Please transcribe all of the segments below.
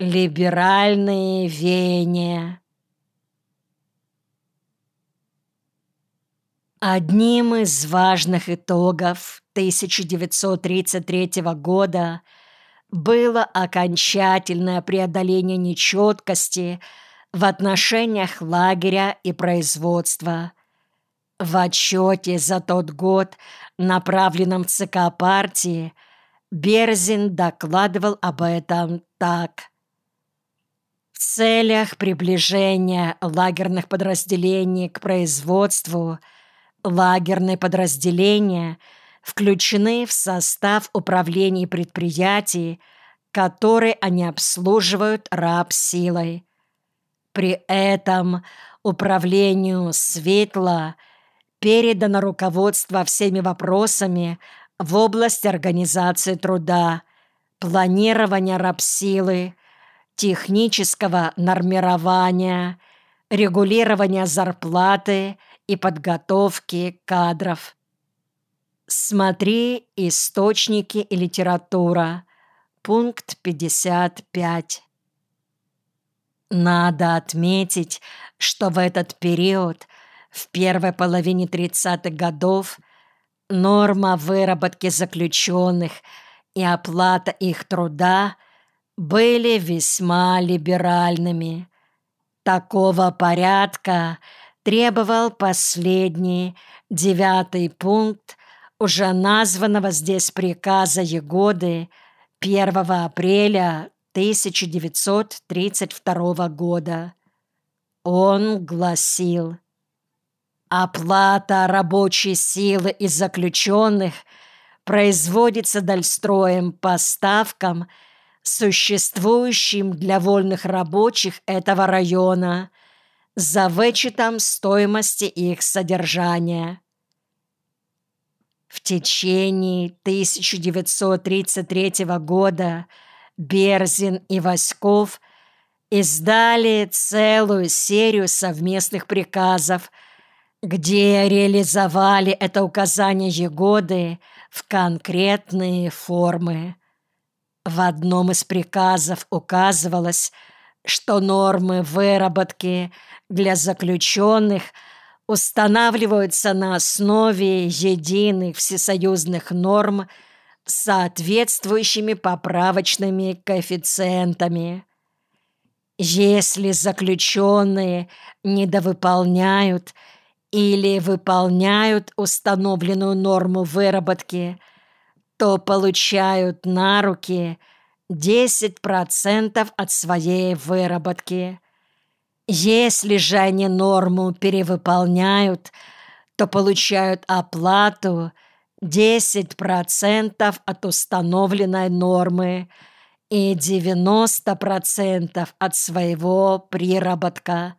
Либеральные веяния. Одним из важных итогов 1933 года было окончательное преодоление нечеткости в отношениях лагеря и производства. В отчете за тот год, направленном в ЦК партии, Берзин докладывал об этом так – целях приближения лагерных подразделений к производству лагерные подразделения включены в состав управлений предприятий, которые они обслуживают раб силой. При этом управлению «Светло» передано руководство всеми вопросами в области организации труда, планирования рабсилы, технического нормирования, регулирования зарплаты и подготовки кадров. Смотри «Источники и литература», пункт 55. Надо отметить, что в этот период, в первой половине 30-х годов, норма выработки заключенных и оплата их труда – были весьма либеральными. Такого порядка требовал последний, девятый пункт уже названного здесь приказа Егоды 1 апреля 1932 года. Он гласил «Оплата рабочей силы из заключенных производится дальстроем по ставкам – существующим для вольных рабочих этого района за вычетом стоимости их содержания. В течение 1933 года Берзин и Васьков издали целую серию совместных приказов, где реализовали это указание Егоды в конкретные формы. В одном из приказов указывалось, что нормы выработки для заключенных устанавливаются на основе единых всесоюзных норм с соответствующими поправочными коэффициентами. Если заключенные недовыполняют или выполняют установленную норму выработки – то получают на руки 10% от своей выработки. Если же они норму перевыполняют, то получают оплату 10% от установленной нормы и 90% от своего приработка,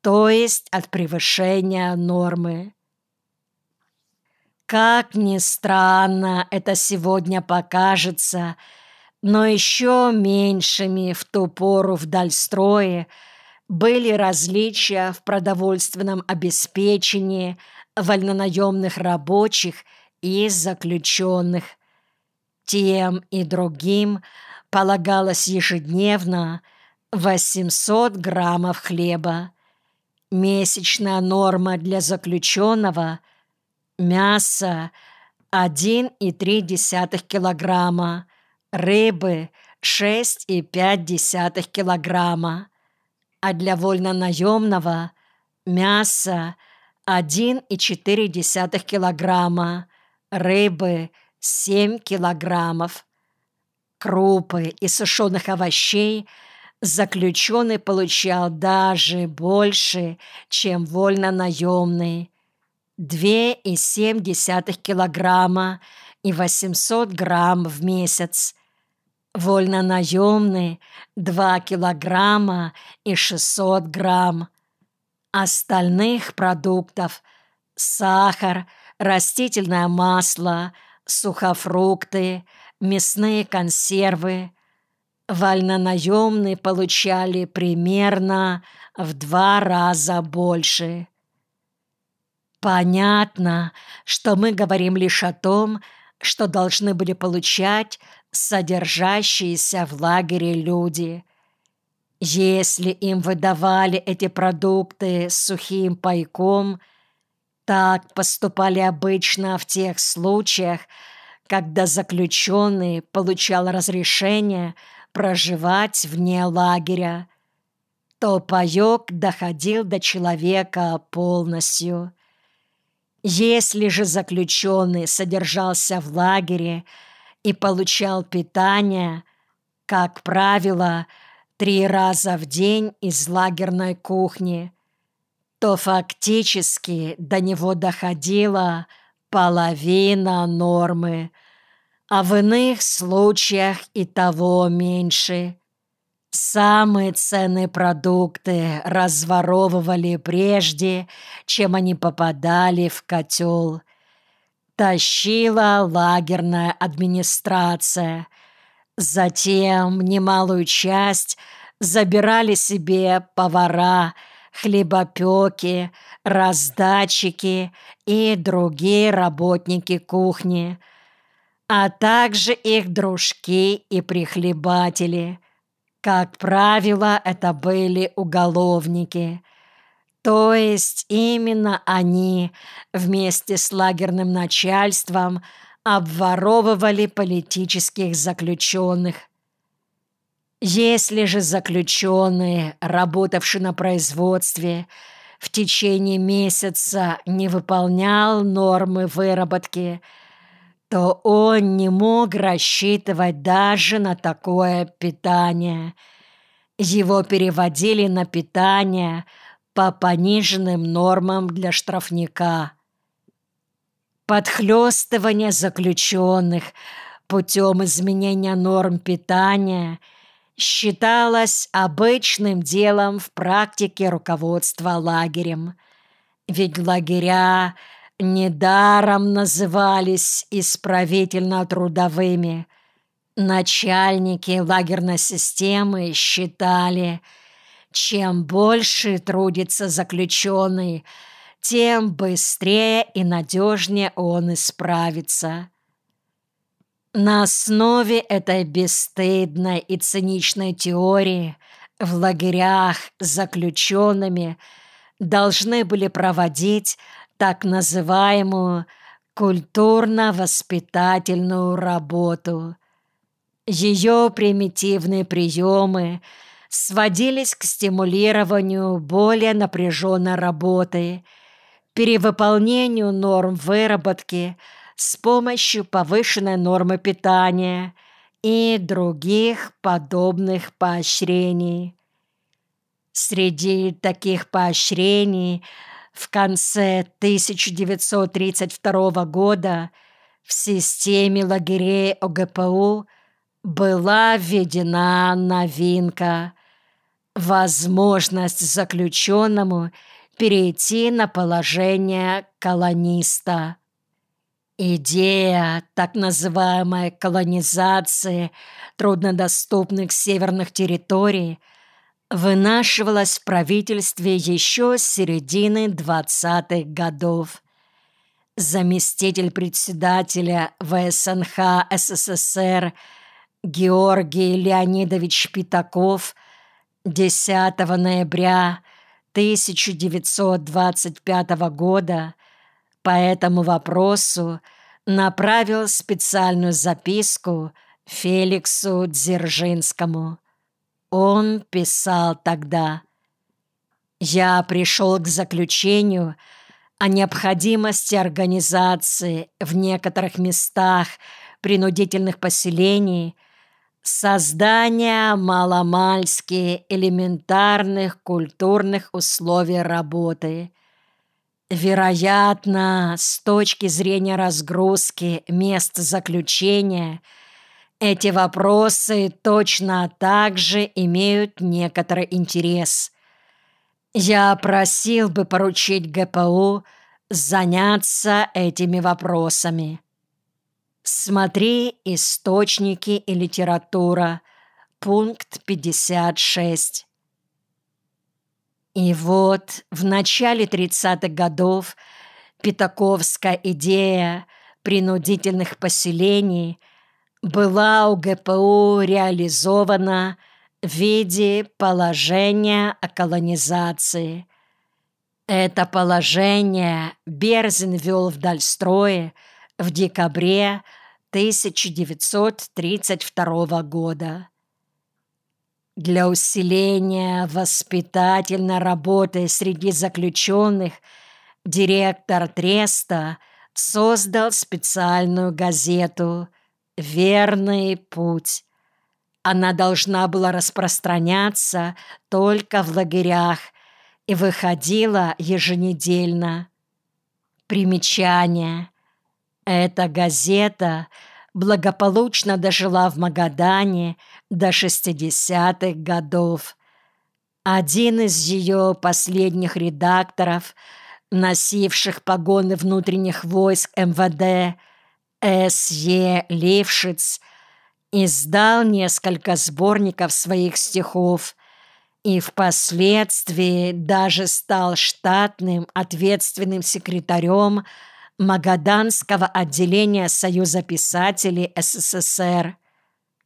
то есть от превышения нормы. Как ни странно это сегодня покажется, но еще меньшими в ту пору в Дальстрое были различия в продовольственном обеспечении вольнонаемных рабочих и заключенных. Тем и другим полагалось ежедневно 800 граммов хлеба. Месячная норма для заключенного – мясо 1,3 килограмма, рыбы 6,5 килограмма, а для вольнонаемного мясо 1,4 килограмма, рыбы 7 килограммов. Крупы и сушеных овощей заключенный получал даже больше, чем вольнонаемный 2,7 килограмма и 800 грамм в месяц. Вольнонаемный 2 килограмма и 600 грамм. Остальных продуктов – сахар, растительное масло, сухофрукты, мясные консервы – вольнонаемные получали примерно в два раза больше. Понятно, что мы говорим лишь о том, что должны были получать содержащиеся в лагере люди – Если им выдавали эти продукты сухим пайком, так поступали обычно в тех случаях, когда заключенный получал разрешение проживать вне лагеря, то паёк доходил до человека полностью. Если же заключенный содержался в лагере и получал питание, как правило, три раза в день из лагерной кухни, то фактически до него доходила половина нормы, а в иных случаях и того меньше. Самые ценные продукты разворовывали прежде, чем они попадали в котел. Тащила лагерная администрация. Затем немалую часть забирали себе повара, хлебопеки, раздатчики и другие работники кухни, а также их дружки и прихлебатели – как правило, это были уголовники. То есть именно они вместе с лагерным начальством обворовывали политических заключенных. Если же заключенный, работавший на производстве, в течение месяца не выполнял нормы выработки – то он не мог рассчитывать даже на такое питание. Его переводили на питание по пониженным нормам для штрафника. Подхлёстывание заключенных путем изменения норм питания считалось обычным делом в практике руководства лагерем. Ведь лагеря – недаром назывались исправительно-трудовыми. Начальники лагерной системы считали, чем больше трудится заключенный, тем быстрее и надежнее он исправится. На основе этой бесстыдной и циничной теории в лагерях с заключенными должны были проводить так называемую культурно-воспитательную работу. Ее примитивные приемы сводились к стимулированию более напряженной работы, перевыполнению норм выработки с помощью повышенной нормы питания и других подобных поощрений. Среди таких поощрений – в конце 1932 года в системе лагерей ОГПУ была введена новинка – возможность заключенному перейти на положение колониста. Идея так называемой колонизации труднодоступных северных территорий – вынашивалась в правительстве еще с середины 20-х годов. Заместитель председателя ВСНХ СССР Георгий Леонидович Пятаков 10 ноября 1925 года по этому вопросу направил специальную записку Феликсу Дзержинскому. Он писал тогда «Я пришел к заключению о необходимости организации в некоторых местах принудительных поселений создания маломальски элементарных культурных условий работы. Вероятно, с точки зрения разгрузки мест заключения – эти вопросы точно так же имеют некоторый интерес. Я просил бы поручить ГПУ заняться этими вопросами. Смотри «Источники и литература», пункт 56. И вот в начале 30-х годов Пятаковская идея принудительных поселений – была у ГПУ реализована в виде положения о колонизации. Это положение Берзин вел в Дальстрое в декабре 1932 года. Для усиления воспитательной работы среди заключенных директор Треста создал специальную газету «Верный путь». Она должна была распространяться только в лагерях и выходила еженедельно. Примечание. Эта газета благополучно дожила в Магадане до 60-х годов. Один из ее последних редакторов, носивших погоны внутренних войск МВД, С.Е. Левшиц, издал несколько сборников своих стихов и впоследствии даже стал штатным ответственным секретарем Магаданского отделения Союза писателей СССР.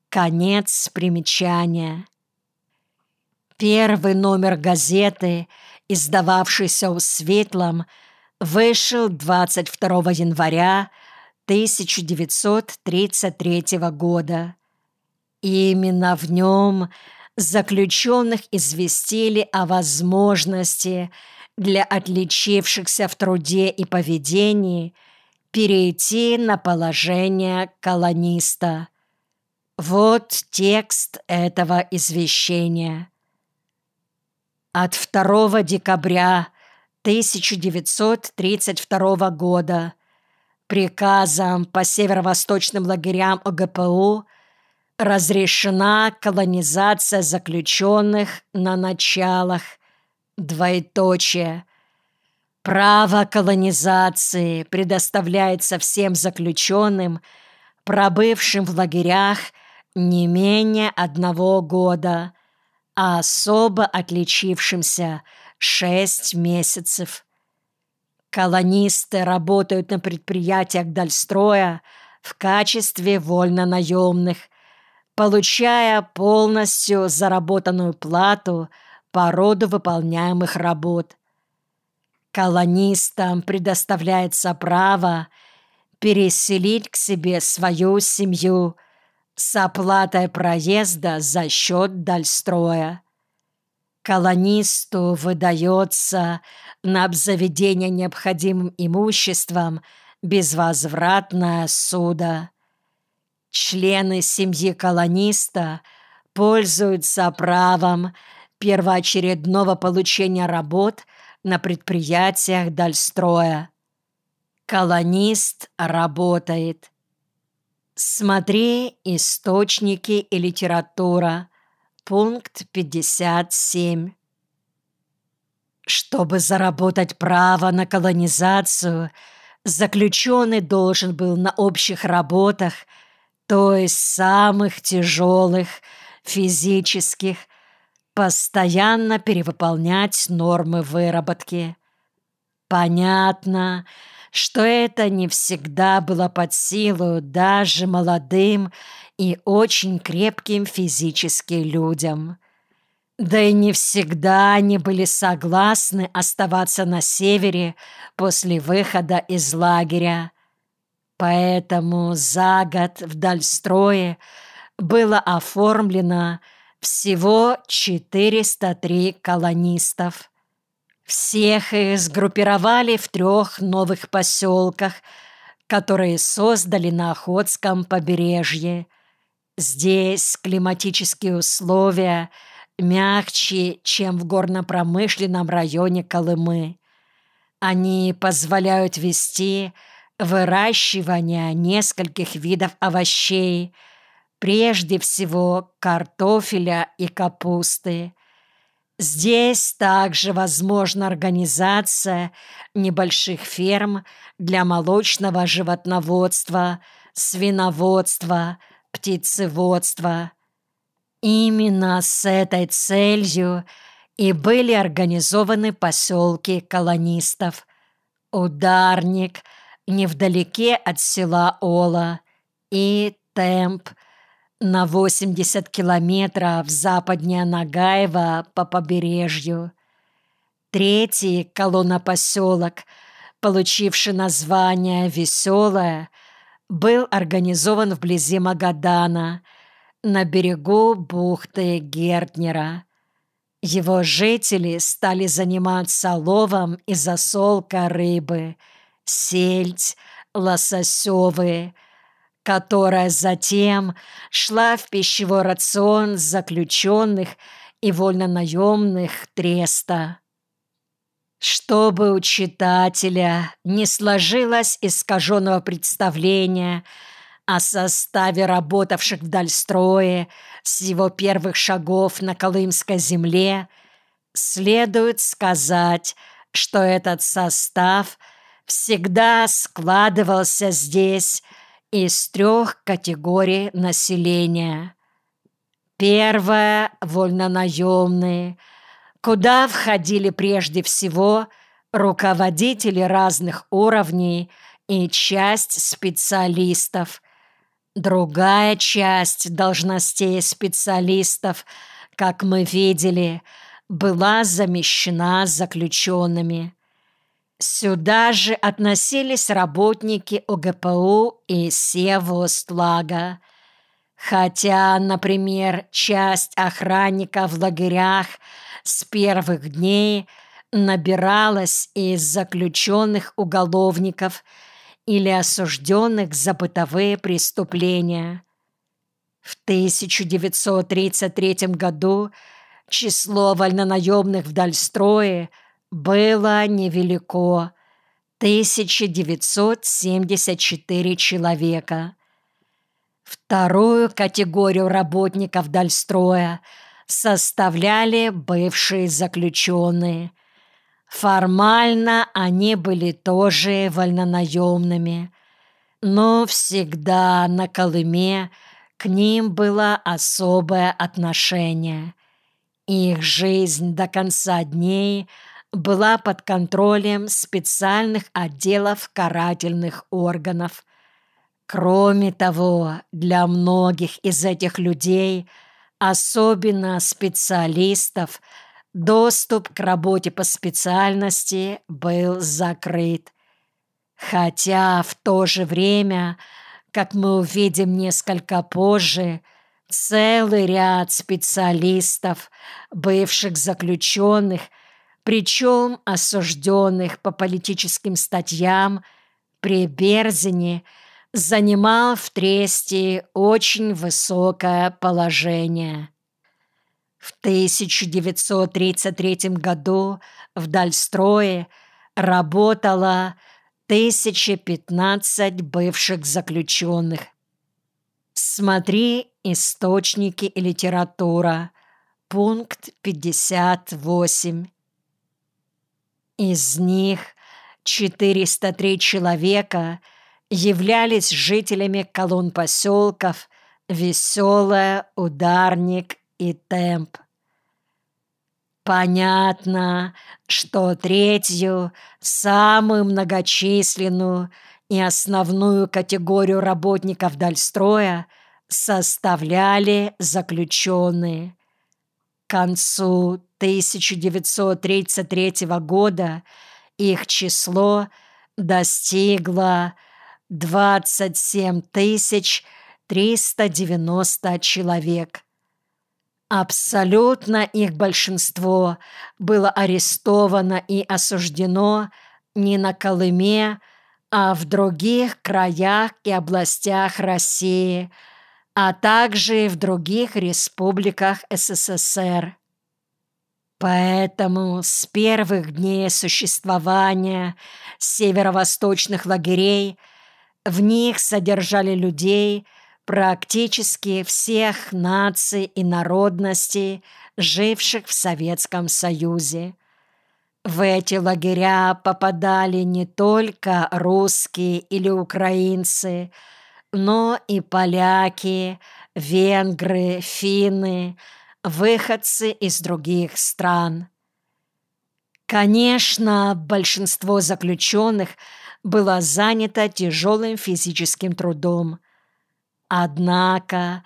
Конец примечания. Первый номер газеты, издававшийся у Светлом, вышел 22 января 1933 года. Именно в нем заключенных известили о возможности для отличившихся в труде и поведении перейти на положение колониста. Вот текст этого извещения. От 2 декабря 1932 года приказом по северо-восточным лагерям ОГПУ разрешена колонизация заключенных на началах Двоеточие. Право колонизации предоставляется всем заключенным, пробывшим в лагерях не менее одного года, а особо отличившимся шесть месяцев. Колонисты работают на предприятиях Дальстроя в качестве вольнонаемных, получая полностью заработанную плату – по роду выполняемых работ. Колонистам предоставляется право переселить к себе свою семью с оплатой проезда за счет Дальстроя. Колонисту выдается на обзаведение необходимым имуществом безвозвратное суда. Члены семьи колониста пользуются правом первоочередного получения работ на предприятиях Дальстроя. Колонист работает. Смотри источники и литература. Пункт 57. Чтобы заработать право на колонизацию, заключенный должен был на общих работах, то есть самых тяжелых, физических, постоянно перевыполнять нормы выработки. Понятно, что это не всегда было под силу даже молодым и очень крепким физически людям. Да и не всегда они были согласны оставаться на севере после выхода из лагеря. Поэтому за год в Дальстрое было оформлено всего 403 колонистов. Всех их сгруппировали в трех новых поселках, которые создали на Охотском побережье. Здесь климатические условия мягче, чем в горно-промышленном районе Колымы. Они позволяют вести выращивание нескольких видов овощей – прежде всего картофеля и капусты. Здесь также возможна организация небольших ферм для молочного животноводства, свиноводства, птицеводства. Именно с этой целью и были организованы поселки колонистов. Ударник невдалеке от села Ола и Темп на 80 километров западнее Нагаева по побережью. Третий колонна-поселок, получивший название «Веселая», был организован вблизи Магадана, на берегу бухты Гертнера. Его жители стали заниматься ловом и засолкой рыбы, сельдь, лососевые, которая затем шла в пищевой рацион заключенных и вольнонаемных треста. Чтобы у читателя не сложилось искаженного представления о составе работавших в Дальстрое с его первых шагов на Колымской земле, следует сказать, что этот состав всегда складывался здесь из трех категорий населения. Первая – вольнонаемные, куда входили прежде всего руководители разных уровней и часть специалистов. Другая часть должностей специалистов, как мы видели, была замещена заключенными. Сюда же относились работники ОГПУ и Севостлага. Хотя, например, часть охранников в лагерях с первых дней набиралась из заключенных уголовников или осужденных за бытовые преступления. В 1933 году число вольнонаемных в Дальстрое – было невелико – 1974 человека. Вторую категорию работников Дальстроя составляли бывшие заключенные. Формально они были тоже вольнонаемными, но всегда на Колыме к ним было особое отношение. Их жизнь до конца дней – была под контролем специальных отделов карательных органов. Кроме того, для многих из этих людей, особенно специалистов, доступ к работе по специальности был закрыт. Хотя в то же время, как мы увидим несколько позже, целый ряд специалистов, бывших заключенных – причем осужденных по политическим статьям при Берзине занимал в Тресте очень высокое положение. В 1933 году в Дальстрое работало 1015 бывших заключенных. Смотри «Источники и литература», пункт 58. Из них 403 человека являлись жителями колонн поселков Веселая, Ударник и Темп. Понятно, что третью, самую многочисленную и основную категорию работников Дальстроя составляли заключенные. К концу 1933 года их число достигло 27 390 человек. Абсолютно их большинство было арестовано и осуждено не на Колыме, а в других краях и областях России – а также в других республиках СССР. Поэтому с первых дней существования северо-восточных лагерей в них содержали людей практически всех наций и народностей, живших в Советском Союзе. В эти лагеря попадали не только русские или украинцы – но и поляки, венгры, финны, выходцы из других стран. Конечно, большинство заключенных было занято тяжелым физическим трудом. Однако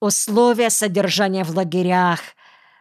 условия содержания в лагерях –